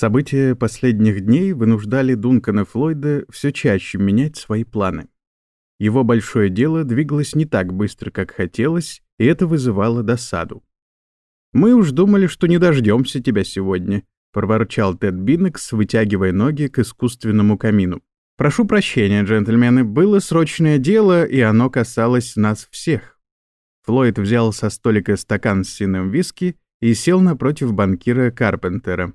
События последних дней вынуждали Дункана Флойда все чаще менять свои планы. Его большое дело двигалось не так быстро, как хотелось, и это вызывало досаду. «Мы уж думали, что не дождемся тебя сегодня», — проворчал Тед Биннекс, вытягивая ноги к искусственному камину. «Прошу прощения, джентльмены, было срочное дело, и оно касалось нас всех». Флойд взял со столика стакан с синым виски и сел напротив банкира Карпентера.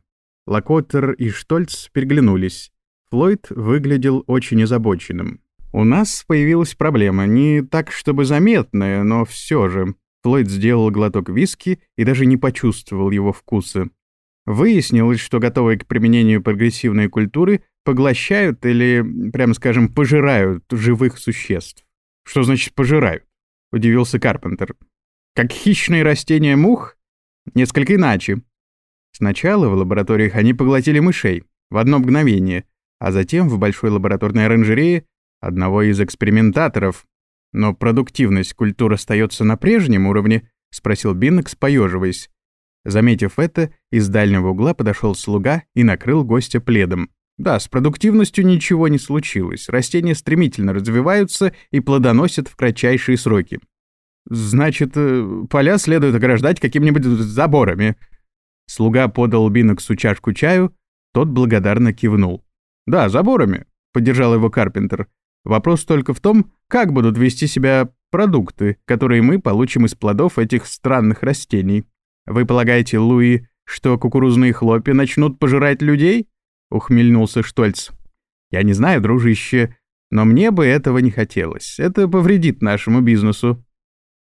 Лакоттер и Штольц переглянулись. Флойд выглядел очень озабоченным. «У нас появилась проблема, не так чтобы заметная, но все же». Флойд сделал глоток виски и даже не почувствовал его вкуса. Выяснилось, что готовые к применению прогрессивной культуры поглощают или, прямо скажем, пожирают живых существ. «Что значит «пожирают»?» — удивился Карпентер. «Как хищные растения мух?» «Несколько иначе. Сначала в лабораториях они поглотили мышей в одно мгновение, а затем в большой лабораторной оранжерее одного из экспериментаторов. Но продуктивность культур остается на прежнем уровне, спросил Биннекс, поеживаясь. Заметив это, из дальнего угла подошел слуга и накрыл гостя пледом. Да, с продуктивностью ничего не случилось. Растения стремительно развиваются и плодоносят в кратчайшие сроки. Значит, э, поля следует ограждать какими-нибудь заборами, Слуга подал Биноксу чашку чаю, тот благодарно кивнул. «Да, заборами», — поддержал его Карпентер. «Вопрос только в том, как будут вести себя продукты, которые мы получим из плодов этих странных растений. Вы полагаете, Луи, что кукурузные хлопья начнут пожирать людей?» — ухмельнулся Штольц. «Я не знаю, дружище, но мне бы этого не хотелось. Это повредит нашему бизнесу».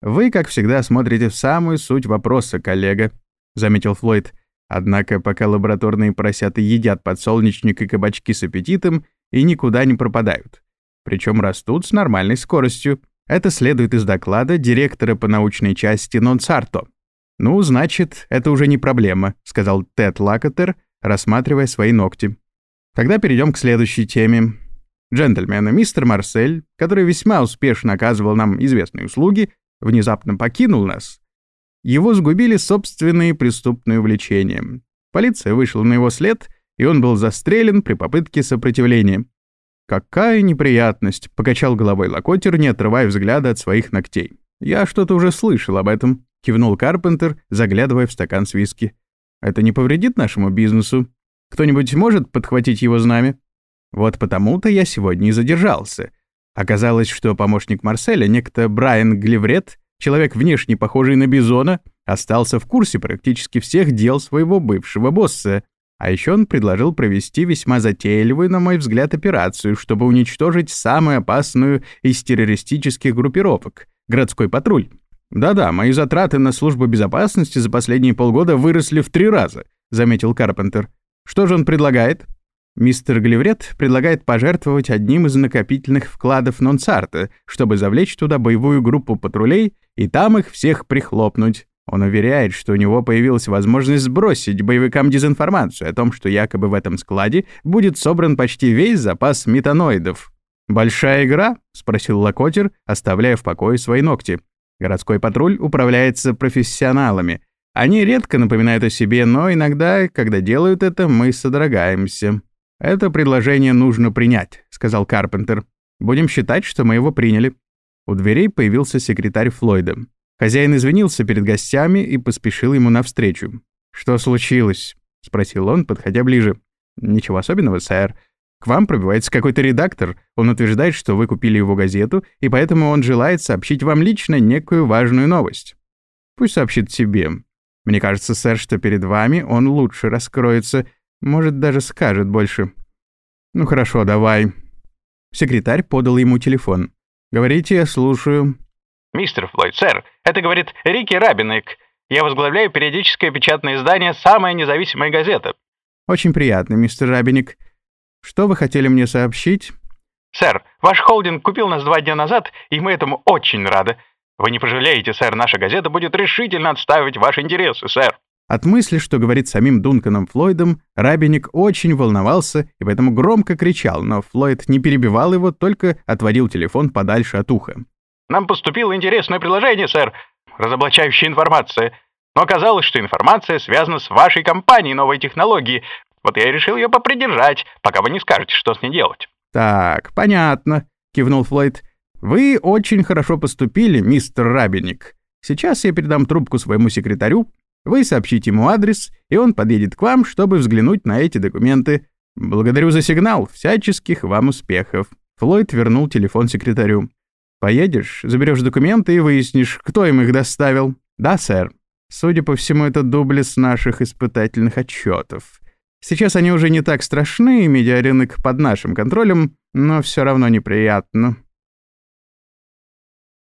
«Вы, как всегда, смотрите в самую суть вопроса, коллега», — заметил Флойд. Однако пока лабораторные поросята едят подсолнечник и кабачки с аппетитом и никуда не пропадают. Причем растут с нормальной скоростью. Это следует из доклада директора по научной части Нонсарто. «Ну, значит, это уже не проблема», — сказал Тед Лакотер, рассматривая свои ногти. Тогда перейдем к следующей теме. Джентльмены, мистер Марсель, который весьма успешно оказывал нам известные услуги, внезапно покинул нас его сгубили собственные преступные увлечения. Полиция вышла на его след, и он был застрелен при попытке сопротивления. «Какая неприятность!» — покачал головой Локотер, не отрывая взгляда от своих ногтей. «Я что-то уже слышал об этом», — кивнул Карпентер, заглядывая в стакан с виски. «Это не повредит нашему бизнесу? Кто-нибудь может подхватить его знамя?» «Вот потому-то я сегодня и задержался. Оказалось, что помощник Марселя, некто Брайан Гливрет, Человек, внешне похожий на Бизона, остался в курсе практически всех дел своего бывшего босса. А еще он предложил провести весьма затейливую, на мой взгляд, операцию, чтобы уничтожить самую опасную из террористических группировок — городской патруль. «Да-да, мои затраты на службу безопасности за последние полгода выросли в три раза», — заметил Карпентер. «Что же он предлагает?» Мистер Гливрет предлагает пожертвовать одним из накопительных вкладов Нонсарта, чтобы завлечь туда боевую группу патрулей и там их всех прихлопнуть. Он уверяет, что у него появилась возможность сбросить боевикам дезинформацию о том, что якобы в этом складе будет собран почти весь запас метаноидов. «Большая игра?» — спросил Локотер, оставляя в покое свои ногти. Городской патруль управляется профессионалами. Они редко напоминают о себе, но иногда, когда делают это, мы содрогаемся. «Это предложение нужно принять», — сказал Карпентер. «Будем считать, что мы его приняли». У дверей появился секретарь Флойда. Хозяин извинился перед гостями и поспешил ему навстречу. «Что случилось?» — спросил он, подходя ближе. «Ничего особенного, сэр. К вам пробивается какой-то редактор. Он утверждает, что вы купили его газету, и поэтому он желает сообщить вам лично некую важную новость. Пусть сообщит себе. Мне кажется, сэр, что перед вами он лучше раскроется, может, даже скажет больше. Ну хорошо, давай». Секретарь подал ему телефон. «Говорите, я слушаю». «Мистер Флойд, сэр, это говорит Рики Рабиник. Я возглавляю периодическое печатное издание «Самая независимая газета». «Очень приятно, мистер Рабиник. Что вы хотели мне сообщить?» «Сэр, ваш холдинг купил нас два дня назад, и мы этому очень рады. Вы не пожалеете, сэр, наша газета будет решительно отстаивать ваши интересы, сэр». От мысли, что говорит самим Дунканом Флойдом, Рабиник очень волновался и поэтому громко кричал, но Флойд не перебивал его, только отводил телефон подальше от уха. «Нам поступило интересное предложение, сэр, разоблачающая информация. Но оказалось, что информация связана с вашей компанией новой технологии. Вот я и решил ее попридержать, пока вы не скажете, что с ней делать». «Так, понятно», — кивнул Флойд. «Вы очень хорошо поступили, мистер Рабиник. Сейчас я передам трубку своему секретарю, вы сообщите ему адрес, и он подъедет к вам, чтобы взглянуть на эти документы. Благодарю за сигнал, всяческих вам успехов». Флойд вернул телефон секретарю. «Поедешь, заберешь документы и выяснишь, кто им их доставил». «Да, сэр. Судя по всему, это дублес наших испытательных отчетов. Сейчас они уже не так страшны, медиарынок под нашим контролем, но все равно неприятно.